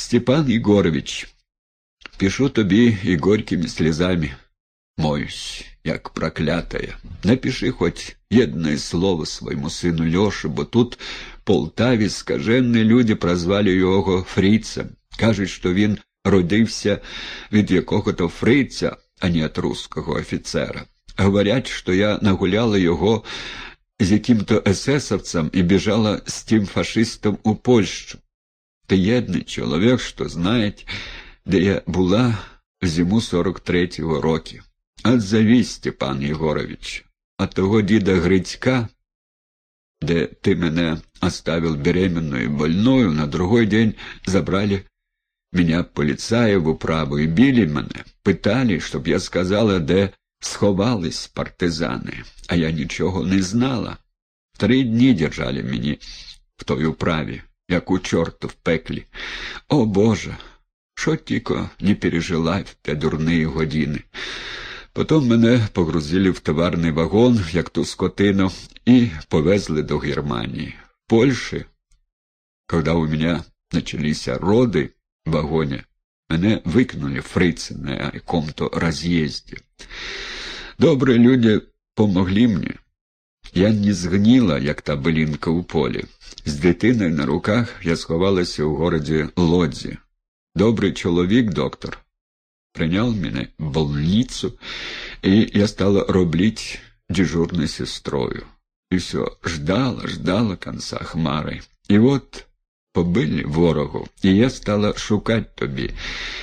Степан Егорович, пишу тобі і горькими слезами моюсь, як проклятая. Напиши хоч єдне слово своєму сину Льоші, бо тут Полтаві скаженні люди прозвали його Фрицем. Кажуть, що він родився від якого-то фриця, а не від русского офіцера. Говорять, що я нагуляла його з яким-то есесовцем і біжала з тим фашистом у Польщу. Ти єдний чоловік, що знає, де я була зиму 43-го року. Отзови, Степан Єгорович, от того діда Грицька, де ти мене оставил беременную и больную, на другой день забрали меня полицаи в управу и били мене, питали, щоб я сказала, де сховались партизани, а я нічого не знала. Три дні держали мені в той управі, як у чорту в пеклі. О Боже, що тільки не пережила в те дурні години. Потім мене погрузили в товарний вагон, як ту скотину, і повезли до Германії. В Польщі, коли у мене началися роди в вагоне, мене викинули фрицы на якому-то разъезде. Добрые люди помогли мне. Я не згніла, як та белінка у полі. З дитиною на руках я сховалася у городі Лодзі. Добрий чоловік, доктор, прийняв мене в больницу, і я стала роблить дежурной сестрою. И все, ждала, ждала конца хмари. І от побили ворогу, і я стала шукать тобі.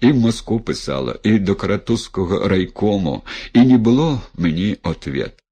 І в Москву писала, і до Каратузького райкому, і не було мені ответ.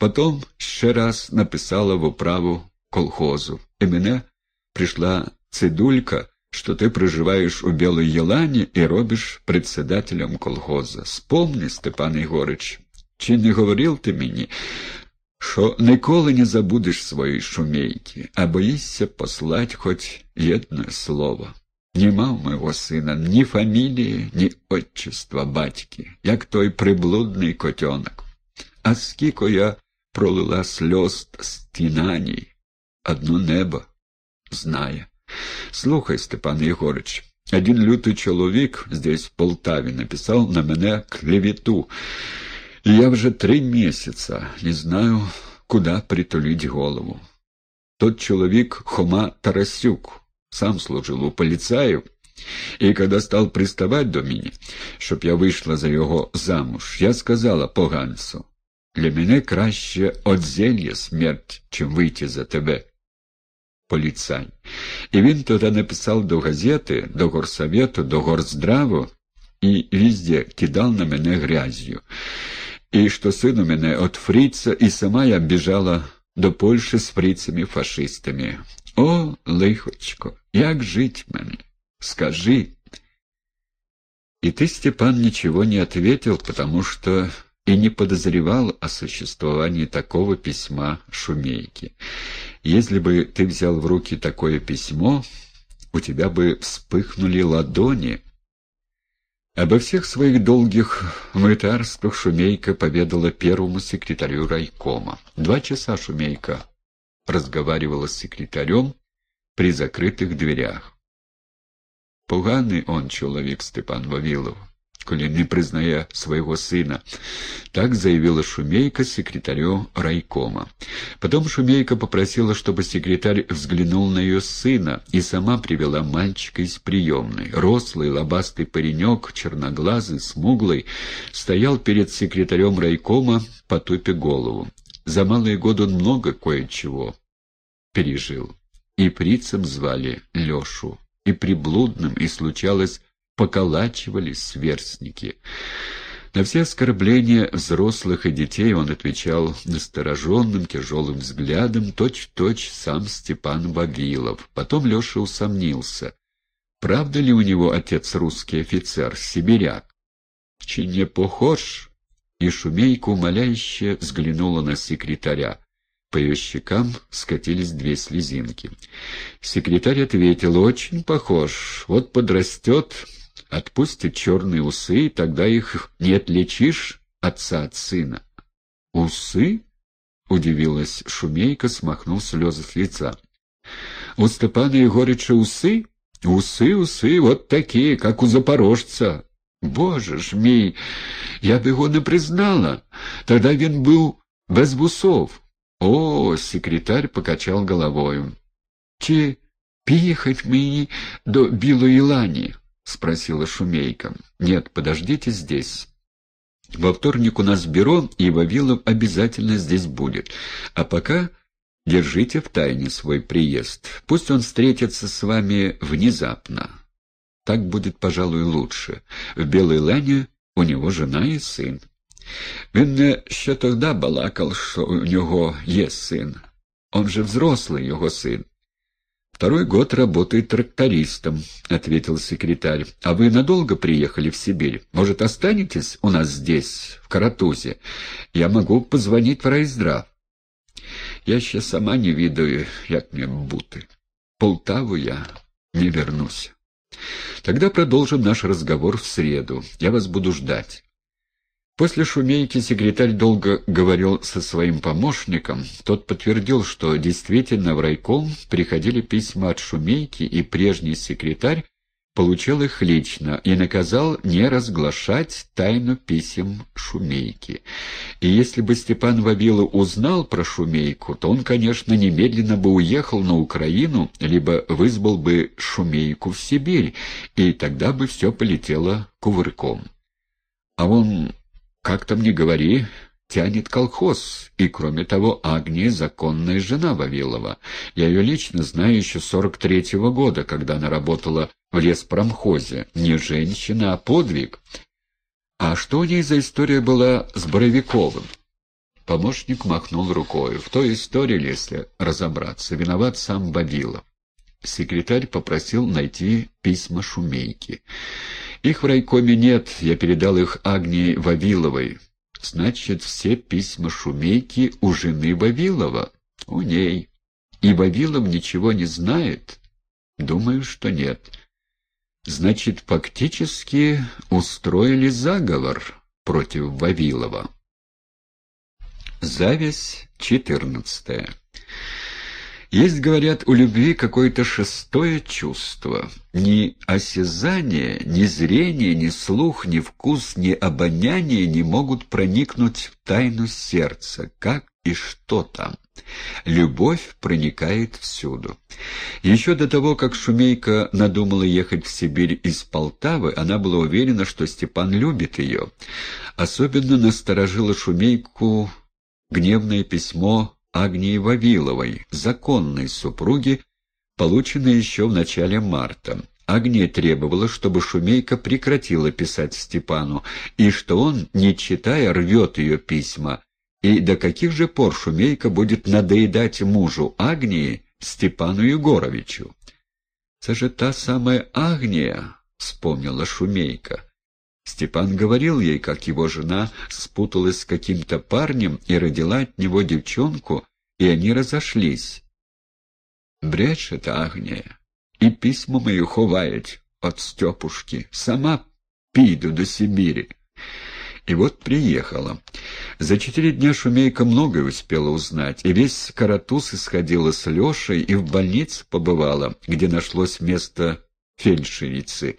Потом ще раз написала в управу колхозу, і мене прийшла цидулька, что ты проживаешь у Белой Елани и робишь председателем колхоза. Спомни, Степан Егорыч, чи не говорил ты мені, що ніколи не забудеш своєї шумейки, а боїшся послать хоч єдне слово. Нема в моєго сина ні фамілії, ні отчества батьки, як той приблудний котенок. А скільки я пролила сльоз стінаній, одно небо знає. Слухай, Степан Егорыч, один лютый чоловік здесь, в Полтаві, написав на мене клевету, и я вже три месяца не знаю, куда притулить голову. Тот человек Хома Тарасюк, сам служил у полицаев, и когда стал приставать до меня, щоб я вийшла за його замуж, я сказала поганцу, для мене краще от зелья смерть, чим вийти за тебе поліцай. І він тоді написав до газети, до горсовету, до горздраву і везде кидав на мене грязью. І що син у мене от фрица, і сама я біжала до Польщі з фрицами-фашистами. О, лихочко, як жить мені? Скажи. И ты, Степан, ничего не ответил, потому что и не подозревал о существовании такого письма Шумейки. Если бы ты взял в руки такое письмо, у тебя бы вспыхнули ладони. Обо всех своих долгих мытарствах Шумейка поведала первому секретарю райкома. Два часа Шумейка разговаривала с секретарем при закрытых дверях. Поганый он человек, Степан Вавилов коли не признає своего сына. Так заявила Шумейка секретарю райкома. Потом Шумейка попросила, чтобы секретарь взглянул на ее сына, и сама привела мальчика из приемной. Рослый, лобастый паренек, черноглазый, смуглый, стоял перед секретарем райкома, потупя голову. За малые годы он много кое-чего пережил. И прицем звали Лешу, и приблудным, и случалось поколачивались сверстники. На все оскорбления взрослых и детей он отвечал настороженным, тяжелым взглядом, точь-в-точь -точь сам Степан Вавилов. Потом Леша усомнился. Правда ли у него отец русский офицер, сибиряк? Чи не похож? И Шумейка умоляюще взглянула на секретаря. По ее щекам скатились две слезинки. Секретарь ответил, очень похож. Вот подрастет, Отпустит черные усы, и тогда их не отличишь отца от сына. — Усы? — удивилась Шумейка, смахнув слезы с лица. — У Степана Егорыча усы? Усы, усы, вот такие, как у запорожца. Боже ж мій, я б його не признала. Тогда він був без вусов. О, секретарь покачал головою. Чи піїхать мені до Білої лані? спросила Шумейка. Нет, подождите здесь. Во вторник у нас бюро, и Вавилов обязательно здесь будет. А пока держите в тайне свой приезд. Пусть он встретится с вами внезапно. Так будет, пожалуй, лучше. В Белой Лане у него жена и сын. Він ще тогда балакал, что у него есть сын. Он же взрослый, его сын. «Второй год работает трактористом», — ответил секретарь. «А вы надолго приехали в Сибирь? Может, останетесь у нас здесь, в Каратузе? Я могу позвонить в райздрав». «Я ще сама не видаю, як мне бути. Полтаву я не вернусь». «Тогда продолжим наш разговор в среду. Я вас буду ждать». После шумейки секретарь долго говорил со своим помощником. Тот подтвердил, что действительно в райком приходили письма от шумейки, и прежний секретарь получил их лично и наказал не разглашать тайну писем Шумейки. И если бы Степан Вавилов узнал про Шумейку, то он, конечно, немедленно бы уехал на Украину, либо вызвал бы Шумейку в Сибирь, и тогда бы все полетело кувырком. А он как там ни говори, тянет колхоз, и, кроме того, Агния — законная жена Вавилова. Я ее лично знаю еще сорок третьего года, когда она работала в леспромхозе. Не женщина, а подвиг. А что у ней за история была с Боровиковым? Помощник махнул рукой. В той истории, если разобраться, виноват сам Вавилов. Секретарь попросил найти письма Шумейки. Их в райкоме нет, я передал их Агнии Вавиловой. Значит, все письма Шумейки у жены Вавилова. У ней. И Вавилов ничего не знает? Думаю, что нет. Значит, фактически устроили заговор против Вавилова. Зависть четырнадцатая. Есть, говорят, у любви какое-то шестое чувство. Ни осязание, ни зрение, ни слух, ни вкус, ни обоняние не могут проникнуть в тайну сердца, как и что там. Любовь проникает всюду. Еще до того, как Шумейка надумала ехать в Сибирь из Полтавы, она была уверена, что Степан любит ее. Особенно насторожило Шумейку гневное письмо Агнии Вавиловой, законной супруги, полученной еще в начале марта. Агния требовала, чтобы Шумейка прекратила писать Степану, и что он, не читая, рвет ее письма. И до каких же пор Шумейка будет надоедать мужу Агнии, Степану Егоровичу? «Это же та самая Агния», — вспомнила Шумейка. Степан говорил ей, как его жена спуталась с каким-то парнем и родила от него девчонку, и они разошлись. Брешет Агния, и письма мою ховает от Степушки. Сама піду до Сибири. И вот приехала. За четыре дня Шумейка многое успела узнать, и весь Каратус исходила с Лешей и в больнице побывала, где нашлось место фельдшерицы,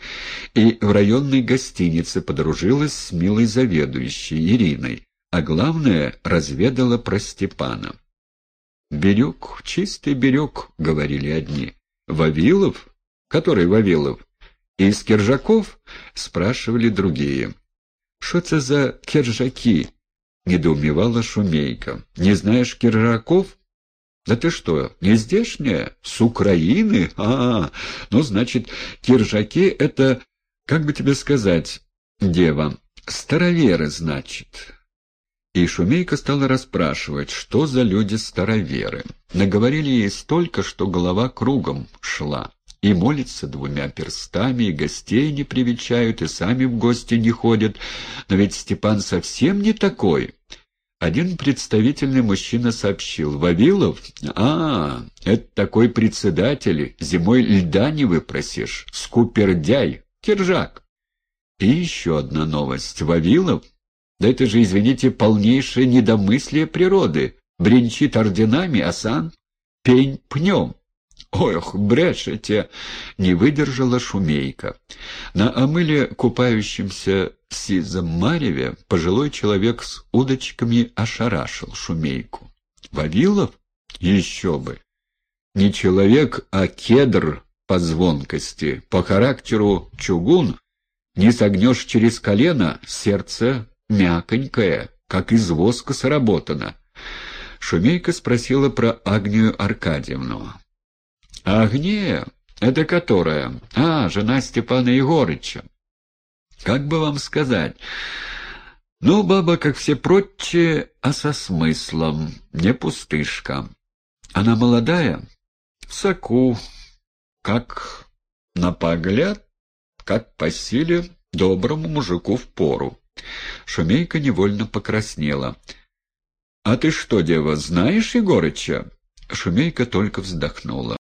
и в районной гостинице подружилась с милой заведующей Ириной, а главное, разведала про Степана. «Бирюк, чистый бирюк», — говорили одни. «Вавилов? Который Вавилов? Из Киржаков?» — спрашивали другие. «Что это за киржаки?» — недоумевала Шумейка. «Не знаешь киржаков?» «Да ты что, не здешняя? С Украины? А, -а, -а. ну, значит, киржаки — это, как бы тебе сказать, дева, староверы, значит». И Шумейка стала расспрашивать, что за люди-староверы. Наговорили ей столько, что голова кругом шла. И молятся двумя перстами, и гостей не привечают, и сами в гости не ходят. Но ведь Степан совсем не такой. Один представительный мужчина сообщил. «Вавилов? А, это такой председатель. Зимой льда не выпросишь. Скупердяй. Киржак». И еще одна новость. Вавилов? Да это же, извините, полнейшее недомыслие природы. Бренчит орденами, а сам пень пнем. Ох, брешете!» — не выдержала шумейка. На омыле, купающемся в сизом мареве, пожилой человек с удочками ошарашил шумейку. «Вавилов? Еще бы! Не человек, а кедр по звонкости, по характеру чугун. Не согнешь через колено, сердце мяконькое, как из воска сработано». Шумейка спросила про Агнию Аркадьевну. Агнея? Это которая? А, жена Степана Егорыча. Как бы вам сказать? Ну, баба, как все прочие, а со смыслом, не пустышка. Она молодая? В соку, как на погляд, как по силе доброму мужику в пору. Шумейка невольно покраснела. — А ты что, дева, знаешь Егорыча? Шумейка только вздохнула.